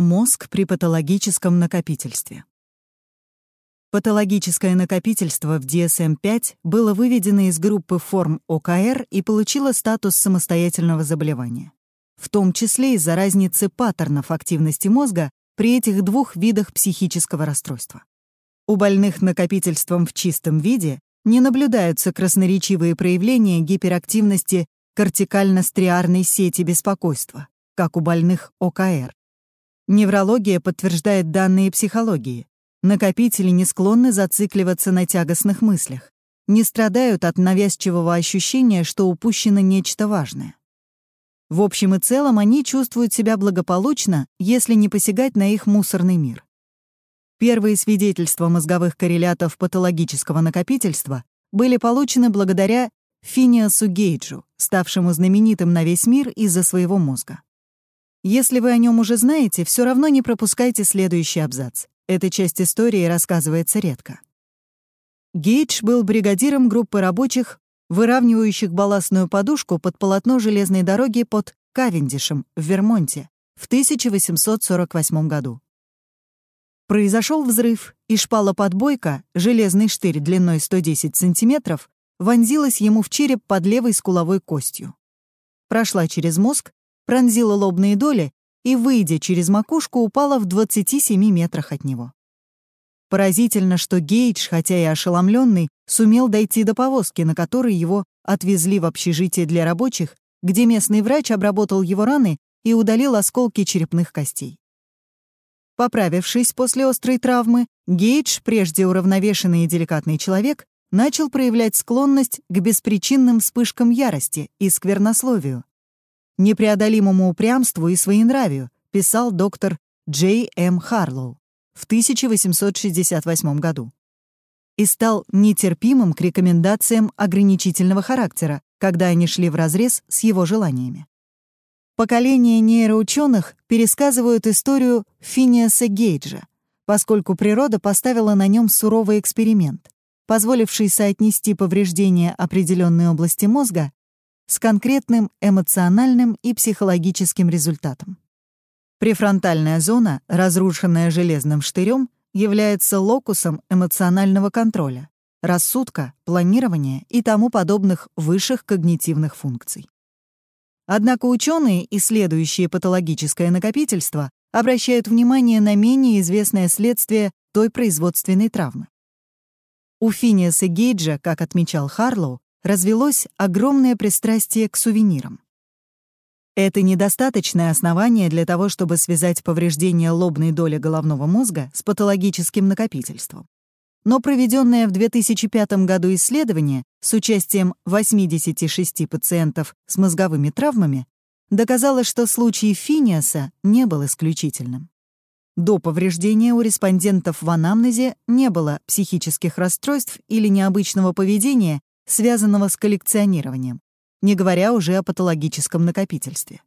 Мозг при патологическом накопительстве. Патологическое накопительство в DSM-5 было выведено из группы форм ОКР и получило статус самостоятельного заболевания, в том числе из-за разницы паттернов активности мозга при этих двух видах психического расстройства. У больных накопительством в чистом виде не наблюдаются красноречивые проявления гиперактивности кортикально-стриарной сети беспокойства, как у больных ОКР. Неврология подтверждает данные психологии. Накопители не склонны зацикливаться на тягостных мыслях, не страдают от навязчивого ощущения, что упущено нечто важное. В общем и целом они чувствуют себя благополучно, если не посягать на их мусорный мир. Первые свидетельства мозговых коррелятов патологического накопительства были получены благодаря Финиасу Гейджу, ставшему знаменитым на весь мир из-за своего мозга. Если вы о нем уже знаете, все равно не пропускайте следующий абзац. Эта часть истории рассказывается редко. Гейдж был бригадиром группы рабочих, выравнивающих балластную подушку под полотно железной дороги под Кавендишем в Вермонте в 1848 году. Произошел взрыв, и шпала-подбойка, железный штырь длиной 110 сантиметров, вонзилась ему в череп под левой скуловой костью. Прошла через мозг пронзила лобные доли и, выйдя через макушку, упала в 27 метрах от него. Поразительно, что Гейдж, хотя и ошеломленный, сумел дойти до повозки, на которой его отвезли в общежитие для рабочих, где местный врач обработал его раны и удалил осколки черепных костей. Поправившись после острой травмы, Гейдж, прежде уравновешенный и деликатный человек, начал проявлять склонность к беспричинным вспышкам ярости и сквернословию, непреодолимому упрямству и своенравию, писал доктор Джей М. Харлоу в 1868 году и стал нетерпимым к рекомендациям ограничительного характера, когда они шли вразрез с его желаниями. Поколения нейроученых пересказывают историю Финиаса Гейджа, поскольку природа поставила на нем суровый эксперимент, позволивший соотнести повреждения определенной области мозга с конкретным эмоциональным и психологическим результатом. Префронтальная зона, разрушенная железным штырем, является локусом эмоционального контроля, рассудка, планирования и тому подобных высших когнитивных функций. Однако ученые, исследующие патологическое накопительство, обращают внимание на менее известное следствие той производственной травмы. У Финиаса Гейджа, как отмечал Харлоу, развелось огромное пристрастие к сувенирам. Это недостаточное основание для того, чтобы связать повреждение лобной доли головного мозга с патологическим накопительством. Но проведенное в 2005 году исследование с участием 86 пациентов с мозговыми травмами доказало, что случай Финиаса не был исключительным. До повреждения у респондентов в анамнезе не было психических расстройств или необычного поведения, связанного с коллекционированием, не говоря уже о патологическом накопительстве.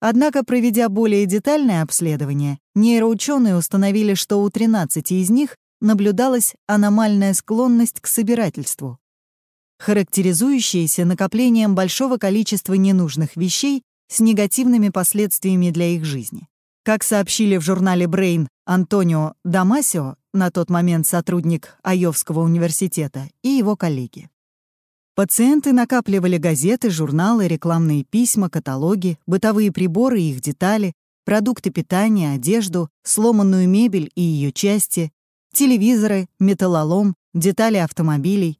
Однако, проведя более детальное обследование, нейроученые установили, что у 13 из них наблюдалась аномальная склонность к собирательству, характеризующаяся накоплением большого количества ненужных вещей с негативными последствиями для их жизни. Как сообщили в журнале Brain Антонио Дамасио, на тот момент сотрудник Айовского университета, и его коллеги. Пациенты накапливали газеты, журналы, рекламные письма, каталоги, бытовые приборы и их детали, продукты питания, одежду, сломанную мебель и ее части, телевизоры, металлолом, детали автомобилей,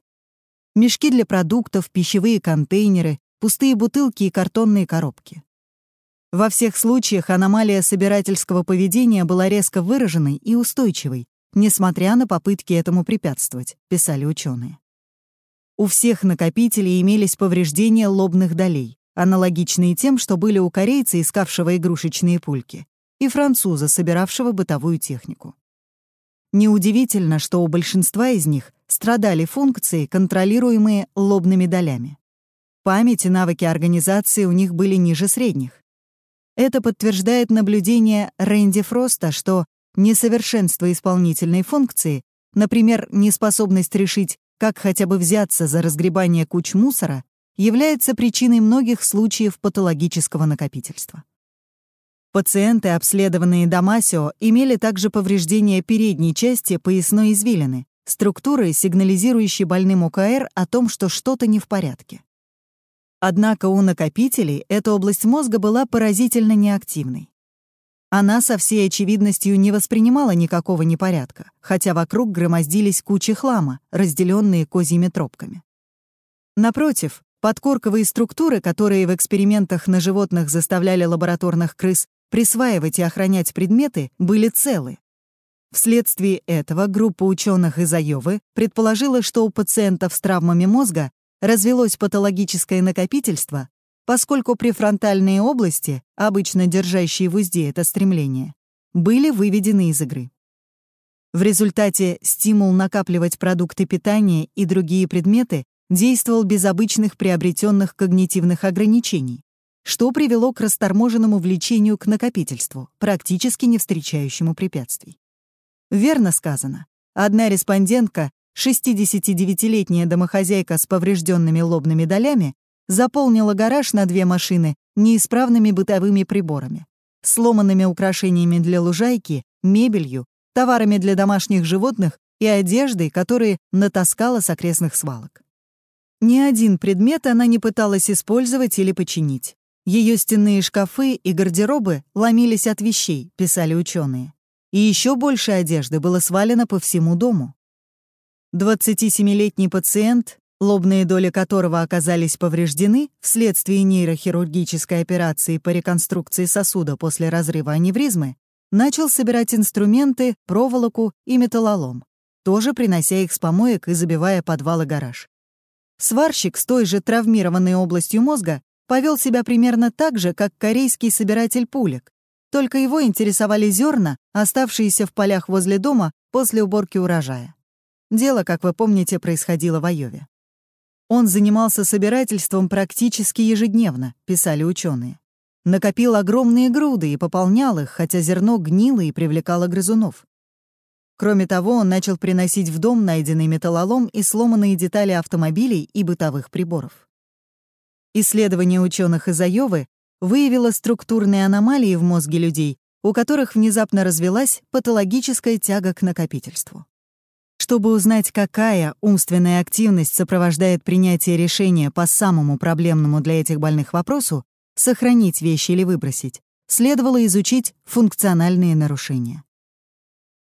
мешки для продуктов, пищевые контейнеры, пустые бутылки и картонные коробки. Во всех случаях аномалия собирательского поведения была резко выраженной и устойчивой, несмотря на попытки этому препятствовать, писали ученые. У всех накопителей имелись повреждения лобных долей, аналогичные тем, что были у корейца, искавшего игрушечные пульки, и француза, собиравшего бытовую технику. Неудивительно, что у большинства из них страдали функции, контролируемые лобными долями. Память и навыки организации у них были ниже средних. Это подтверждает наблюдение Рэнди Фроста, что несовершенство исполнительной функции, например, неспособность решить как хотя бы взяться за разгребание куч мусора, является причиной многих случаев патологического накопительства. Пациенты, обследованные Дамасио, имели также повреждения передней части поясной извилины, структуры, сигнализирующей больным ОКР о том, что что-то не в порядке. Однако у накопителей эта область мозга была поразительно неактивной. Она со всей очевидностью не воспринимала никакого непорядка, хотя вокруг громоздились кучи хлама, разделенные козьими тропками. Напротив, подкорковые структуры, которые в экспериментах на животных заставляли лабораторных крыс присваивать и охранять предметы, были целы. Вследствие этого группа ученых из Айовы предположила, что у пациентов с травмами мозга развелось патологическое накопительство, поскольку префронтальные области, обычно держащие в узде это стремление, были выведены из игры. В результате стимул накапливать продукты питания и другие предметы действовал без обычных приобретенных когнитивных ограничений, что привело к расторможенному влечению к накопительству, практически не встречающему препятствий. Верно сказано. Одна респондентка 69-летняя домохозяйка с поврежденными лобными долями заполнила гараж на две машины неисправными бытовыми приборами, сломанными украшениями для лужайки, мебелью, товарами для домашних животных и одеждой, которые натаскала с окрестных свалок. Ни один предмет она не пыталась использовать или починить. Ее стенные шкафы и гардеробы ломились от вещей, писали ученые. И еще больше одежды было свалено по всему дому. 27-летний пациент, лобные доли которого оказались повреждены вследствие нейрохирургической операции по реконструкции сосуда после разрыва аневризмы, начал собирать инструменты, проволоку и металлолом, тоже принося их с помоек и забивая подвал и гараж. Сварщик с той же травмированной областью мозга повел себя примерно так же, как корейский собиратель пулек, только его интересовали зерна, оставшиеся в полях возле дома после уборки урожая. Дело, как вы помните, происходило в Айове. Он занимался собирательством практически ежедневно, писали ученые. Накопил огромные груды и пополнял их, хотя зерно гнило и привлекало грызунов. Кроме того, он начал приносить в дом найденный металлолом и сломанные детали автомобилей и бытовых приборов. Исследование ученых из Айовы выявило структурные аномалии в мозге людей, у которых внезапно развелась патологическая тяга к накопительству. Чтобы узнать, какая умственная активность сопровождает принятие решения по самому проблемному для этих больных вопросу — сохранить вещи или выбросить, следовало изучить функциональные нарушения.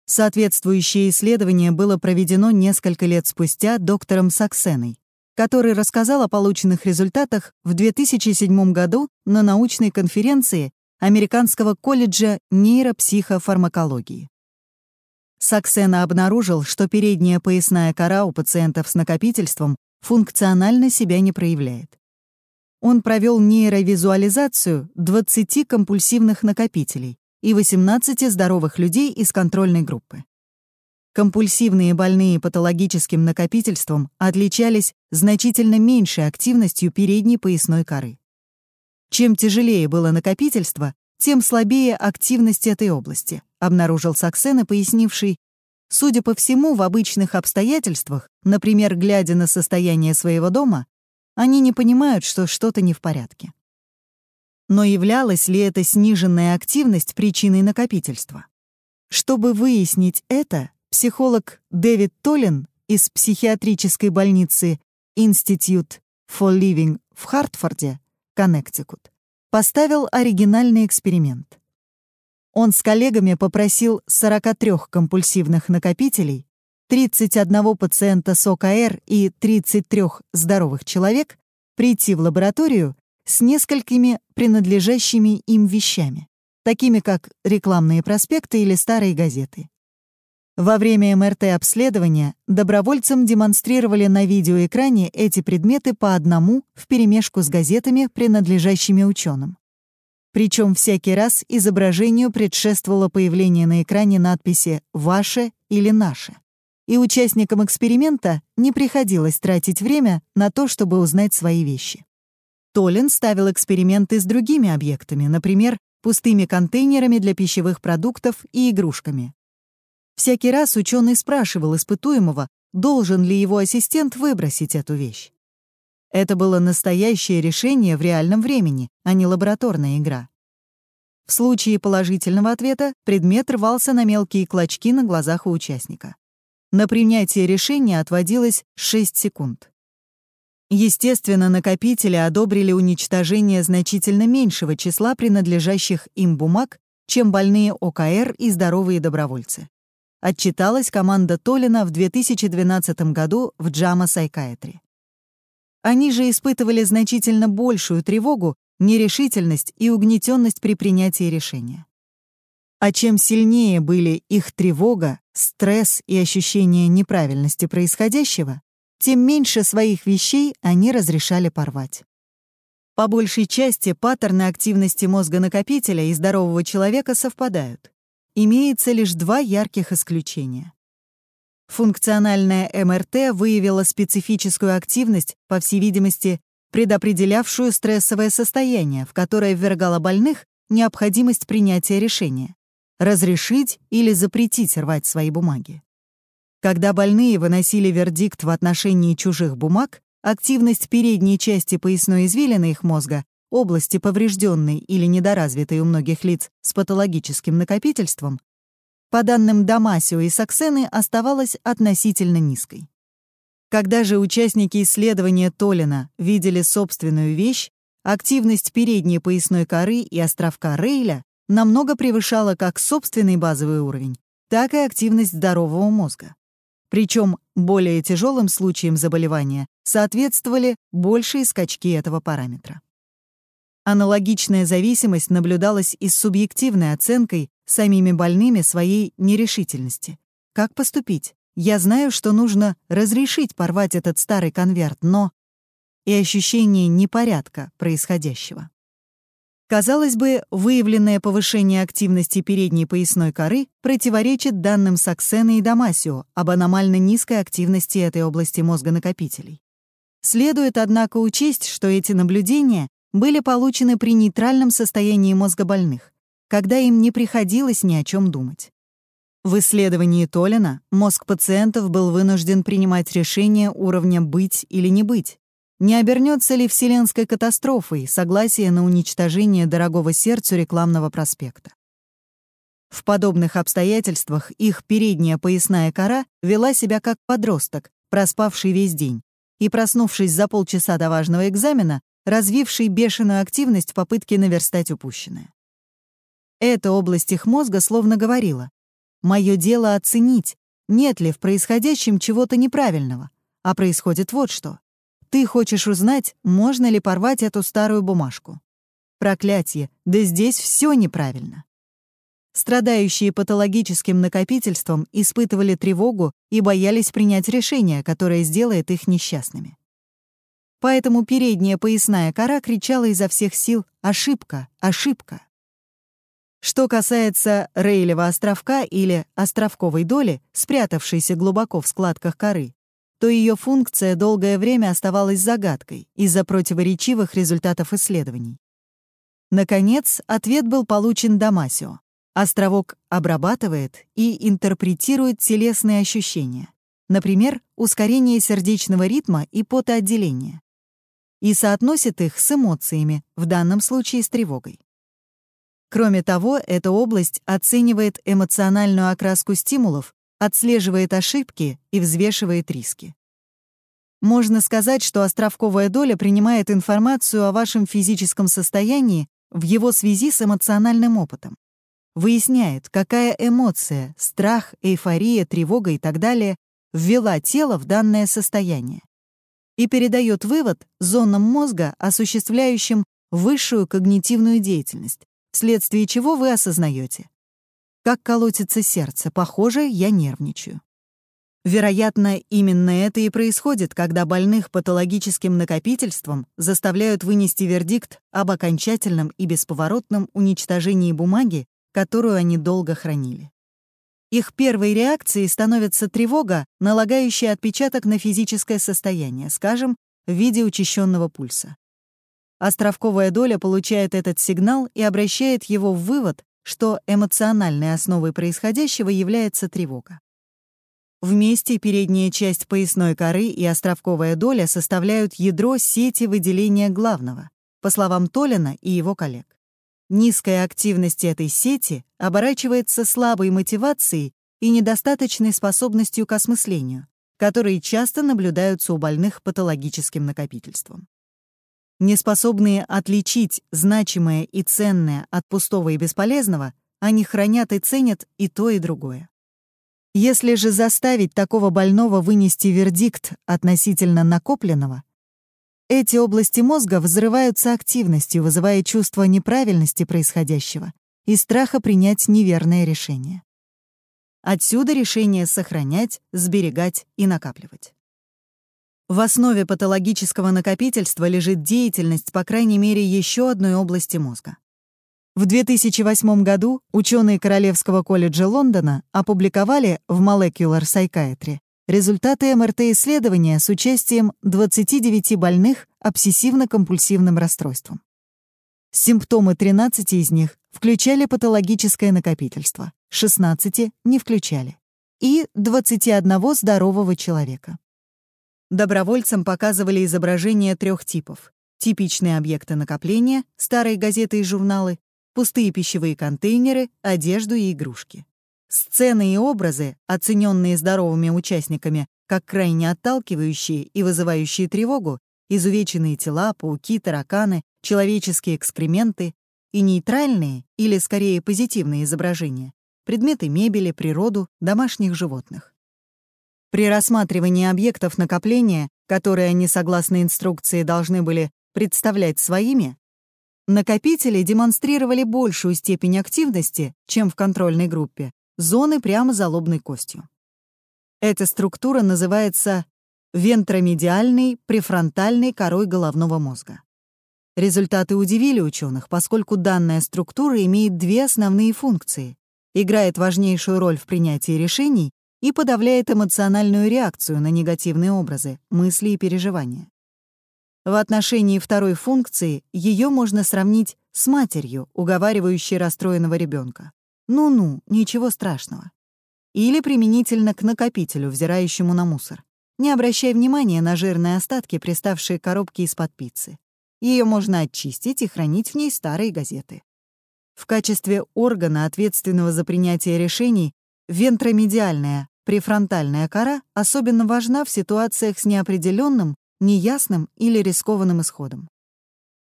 Соответствующее исследование было проведено несколько лет спустя доктором Саксеной, который рассказал о полученных результатах в 2007 году на научной конференции Американского колледжа нейропсихофармакологии. Саксена обнаружил, что передняя поясная кора у пациентов с накопительством функционально себя не проявляет. Он провел нейровизуализацию 20 компульсивных накопителей и 18 здоровых людей из контрольной группы. Компульсивные больные патологическим накопительством отличались значительно меньшей активностью передней поясной коры. Чем тяжелее было накопительство, тем слабее активность этой области, обнаружил Саксена, пояснивший, судя по всему, в обычных обстоятельствах, например, глядя на состояние своего дома, они не понимают, что что-то не в порядке. Но являлась ли эта сниженная активность причиной накопительства? Чтобы выяснить это, психолог Дэвид Толлин из психиатрической больницы Institute for Living в Хартфорде, Коннектикут, поставил оригинальный эксперимент. Он с коллегами попросил 43 компульсивных накопителей, 31 пациента с ОКР и 33 здоровых человек прийти в лабораторию с несколькими принадлежащими им вещами, такими как рекламные проспекты или старые газеты. Во время МРТ-обследования добровольцам демонстрировали на видеоэкране эти предметы по одному вперемешку с газетами, принадлежащими ученым. Причем всякий раз изображению предшествовало появление на экране надписи «Ваше» или «Наше». И участникам эксперимента не приходилось тратить время на то, чтобы узнать свои вещи. Толин ставил эксперименты с другими объектами, например, пустыми контейнерами для пищевых продуктов и игрушками, Всякий раз ученый спрашивал испытуемого, должен ли его ассистент выбросить эту вещь. Это было настоящее решение в реальном времени, а не лабораторная игра. В случае положительного ответа предмет рвался на мелкие клочки на глазах у участника. На принятие решения отводилось 6 секунд. Естественно, накопители одобрили уничтожение значительно меньшего числа принадлежащих им бумаг, чем больные ОКР и здоровые добровольцы. Отчиталась команда Толина в 2012 году в Джама Сайкаэтри. Они же испытывали значительно большую тревогу, нерешительность и угнетенность при принятии решения. А чем сильнее были их тревога, стресс и ощущение неправильности происходящего, тем меньше своих вещей они разрешали порвать. По большей части паттерны активности мозга накопителя и здорового человека совпадают. Имеется лишь два ярких исключения. Функциональная МРТ выявила специфическую активность, по всей видимости, предопределявшую стрессовое состояние, в которое ввергало больных необходимость принятия решения — разрешить или запретить рвать свои бумаги. Когда больные выносили вердикт в отношении чужих бумаг, активность передней части поясной извилины их мозга, области поврежденной или недоразвитой у многих лиц с патологическим накопительством, по данным Дамасио и Саксены, оставалась относительно низкой. Когда же участники исследования Толина видели собственную вещь, активность передней поясной коры и островка Рейля намного превышала как собственный базовый уровень, так и активность здорового мозга. Причем более тяжелым случаям заболевания соответствовали большие скачки этого параметра. Аналогичная зависимость наблюдалась и с субъективной оценкой самими больными своей нерешительности. Как поступить? Я знаю, что нужно разрешить порвать этот старый конверт, но... И ощущение непорядка происходящего. Казалось бы, выявленное повышение активности передней поясной коры противоречит данным Саксена и Дамасио об аномально низкой активности этой области мозга накопителей. Следует, однако, учесть, что эти наблюдения были получены при нейтральном состоянии мозга больных, когда им не приходилось ни о чем думать. В исследовании Толина мозг пациентов был вынужден принимать решение уровня «быть» или «не быть». Не обернется ли вселенской катастрофой согласие на уничтожение дорогого сердцу рекламного проспекта? В подобных обстоятельствах их передняя поясная кора вела себя как подросток, проспавший весь день, и, проснувшись за полчаса до важного экзамена, развивший бешеную активность в попытке наверстать упущенное. Эта область их мозга словно говорила, «Мое дело оценить, нет ли в происходящем чего-то неправильного, а происходит вот что. Ты хочешь узнать, можно ли порвать эту старую бумажку. Проклятие, да здесь все неправильно». Страдающие патологическим накопительством испытывали тревогу и боялись принять решение, которое сделает их несчастными. Поэтому передняя поясная кора кричала изо всех сил «Ошибка! Ошибка!». Что касается Рейлева островка или островковой доли, спрятавшейся глубоко в складках коры, то ее функция долгое время оставалась загадкой из-за противоречивых результатов исследований. Наконец, ответ был получен Дамасио. Островок обрабатывает и интерпретирует телесные ощущения, например, ускорение сердечного ритма и потоотделение, и соотносит их с эмоциями, в данном случае с тревогой. Кроме того, эта область оценивает эмоциональную окраску стимулов, отслеживает ошибки и взвешивает риски. Можно сказать, что островковая доля принимает информацию о вашем физическом состоянии в его связи с эмоциональным опытом. Выясняет, какая эмоция — страх, эйфория, тревога и так далее — ввела тело в данное состояние. И передает вывод зонам мозга, осуществляющим высшую когнитивную деятельность, вследствие чего вы осознаете. Как колотится сердце, похоже, я нервничаю. Вероятно, именно это и происходит, когда больных патологическим накопительством заставляют вынести вердикт об окончательном и бесповоротном уничтожении бумаги, которую они долго хранили. Их первой реакцией становится тревога, налагающая отпечаток на физическое состояние, скажем, в виде учащенного пульса. Островковая доля получает этот сигнал и обращает его в вывод, что эмоциональной основой происходящего является тревога. Вместе передняя часть поясной коры и островковая доля составляют ядро сети выделения главного, по словам Толина и его коллег. Низкая активность этой сети оборачивается слабой мотивацией и недостаточной способностью к осмыслению, которые часто наблюдаются у больных патологическим накопительством. Неспособные отличить значимое и ценное от пустого и бесполезного, они хранят и ценят и то, и другое. Если же заставить такого больного вынести вердикт относительно накопленного, эти области мозга взрываются активностью, вызывая чувство неправильности происходящего и страха принять неверное решение. Отсюда решение сохранять, сберегать и накапливать. В основе патологического накопительства лежит деятельность, по крайней мере, еще одной области мозга. В 2008 году ученые Королевского колледжа Лондона опубликовали в Molecular Psychiatry Результаты МРТ-исследования с участием 29 больных обсессивно-компульсивным расстройством. Симптомы 13 из них включали патологическое накопительство, 16 не включали, и 21 здорового человека. Добровольцам показывали изображения трех типов. Типичные объекты накопления, старые газеты и журналы, пустые пищевые контейнеры, одежду и игрушки. Сцены и образы, оцененные здоровыми участниками как крайне отталкивающие и вызывающие тревогу, изувеченные тела, пауки, тараканы, человеческие экскременты и нейтральные или скорее позитивные изображения, предметы мебели, природу, домашних животных. При рассматривании объектов накопления, которые они, согласно инструкции, должны были представлять своими, накопители демонстрировали большую степень активности, чем в контрольной группе, зоны прямо за лобной костью. Эта структура называется вентромедиальной префронтальной корой головного мозга. Результаты удивили ученых, поскольку данная структура имеет две основные функции — играет важнейшую роль в принятии решений и подавляет эмоциональную реакцию на негативные образы, мысли и переживания. В отношении второй функции ее можно сравнить с матерью, уговаривающей расстроенного ребенка. Ну-ну, ничего страшного. Или применительно к накопителю, взирающему на мусор. Не обращай внимания на жирные остатки, приставшие к коробке из-под пиццы. Ее можно очистить и хранить в ней старые газеты. В качестве органа, ответственного за принятие решений, вентромедиальная префронтальная кора особенно важна в ситуациях с неопределенным, неясным или рискованным исходом.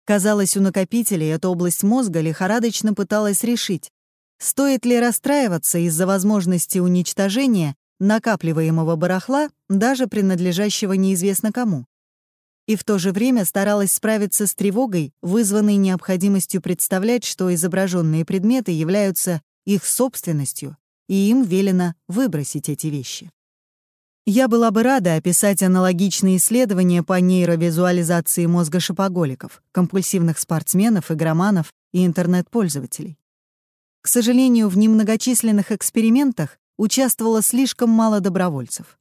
Казалось, у накопителей эта область мозга лихорадочно пыталась решить, Стоит ли расстраиваться из-за возможности уничтожения накапливаемого барахла, даже принадлежащего неизвестно кому? И в то же время старалась справиться с тревогой, вызванной необходимостью представлять, что изображенные предметы являются их собственностью, и им велено выбросить эти вещи. Я была бы рада описать аналогичные исследования по нейровизуализации мозга шопоголиков, компульсивных спортсменов, игроманов и интернет-пользователей. К сожалению, в немногочисленных экспериментах участвовало слишком мало добровольцев.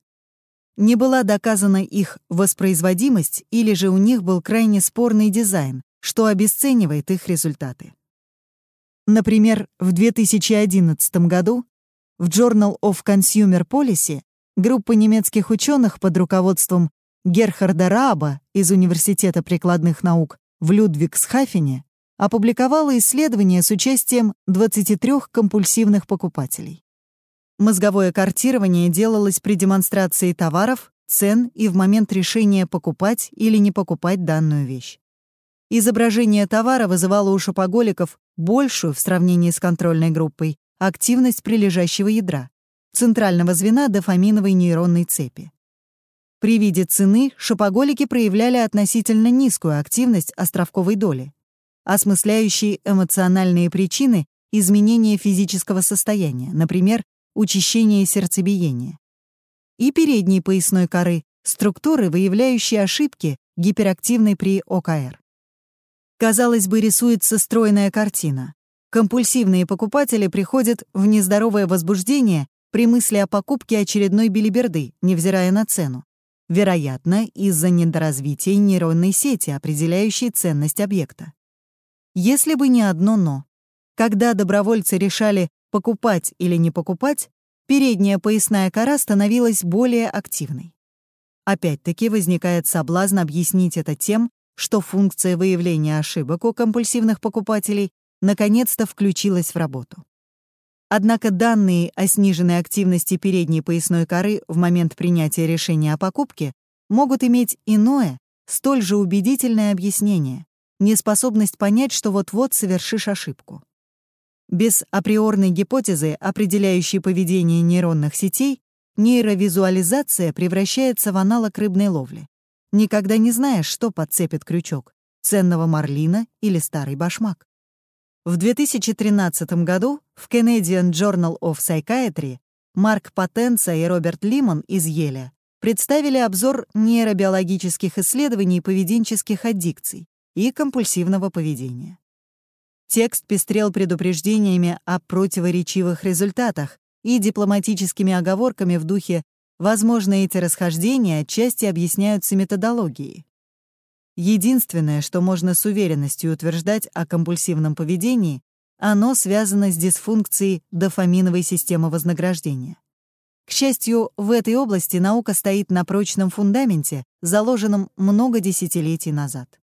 Не была доказана их воспроизводимость или же у них был крайне спорный дизайн, что обесценивает их результаты. Например, в 2011 году в Journal of Consumer Policy группа немецких ученых под руководством Герхарда Раба из Университета прикладных наук в Людвигсхафене опубликовала исследование с участием 23 компульсивных покупателей. Мозговое картирование делалось при демонстрации товаров, цен и в момент решения покупать или не покупать данную вещь. Изображение товара вызывало у шопоголиков большую в сравнении с контрольной группой активность прилежащего ядра, центрального звена дофаминовой нейронной цепи. При виде цены шопоголики проявляли относительно низкую активность островковой доли, осмысляющие эмоциональные причины изменения физического состояния, например, учащение сердцебиения. И передней поясной коры — структуры, выявляющие ошибки, гиперактивной при ОКР. Казалось бы, рисуется стройная картина. Компульсивные покупатели приходят в нездоровое возбуждение при мысли о покупке очередной билиберды, невзирая на цену. Вероятно, из-за недоразвития нейронной сети, определяющей ценность объекта. Если бы не одно «но». Когда добровольцы решали, покупать или не покупать, передняя поясная кора становилась более активной. Опять-таки возникает соблазн объяснить это тем, что функция выявления ошибок у компульсивных покупателей наконец-то включилась в работу. Однако данные о сниженной активности передней поясной коры в момент принятия решения о покупке могут иметь иное, столь же убедительное объяснение — неспособность понять, что вот-вот совершишь ошибку. Без априорной гипотезы, определяющей поведение нейронных сетей, нейровизуализация превращается в аналог рыбной ловли. Никогда не знаешь, что подцепит крючок — ценного марлина или старый башмак. В 2013 году в Canadian Journal of Psychiatry Марк Потенца и Роберт Лимон из Еля представили обзор нейробиологических исследований поведенческих аддикций и компульсивного поведения. Текст пестрел предупреждениями о противоречивых результатах и дипломатическими оговорками в духе «возможно, эти расхождения отчасти объясняются методологией». Единственное, что можно с уверенностью утверждать о компульсивном поведении, оно связано с дисфункцией дофаминовой системы вознаграждения. К счастью, в этой области наука стоит на прочном фундаменте, заложенном много десятилетий назад.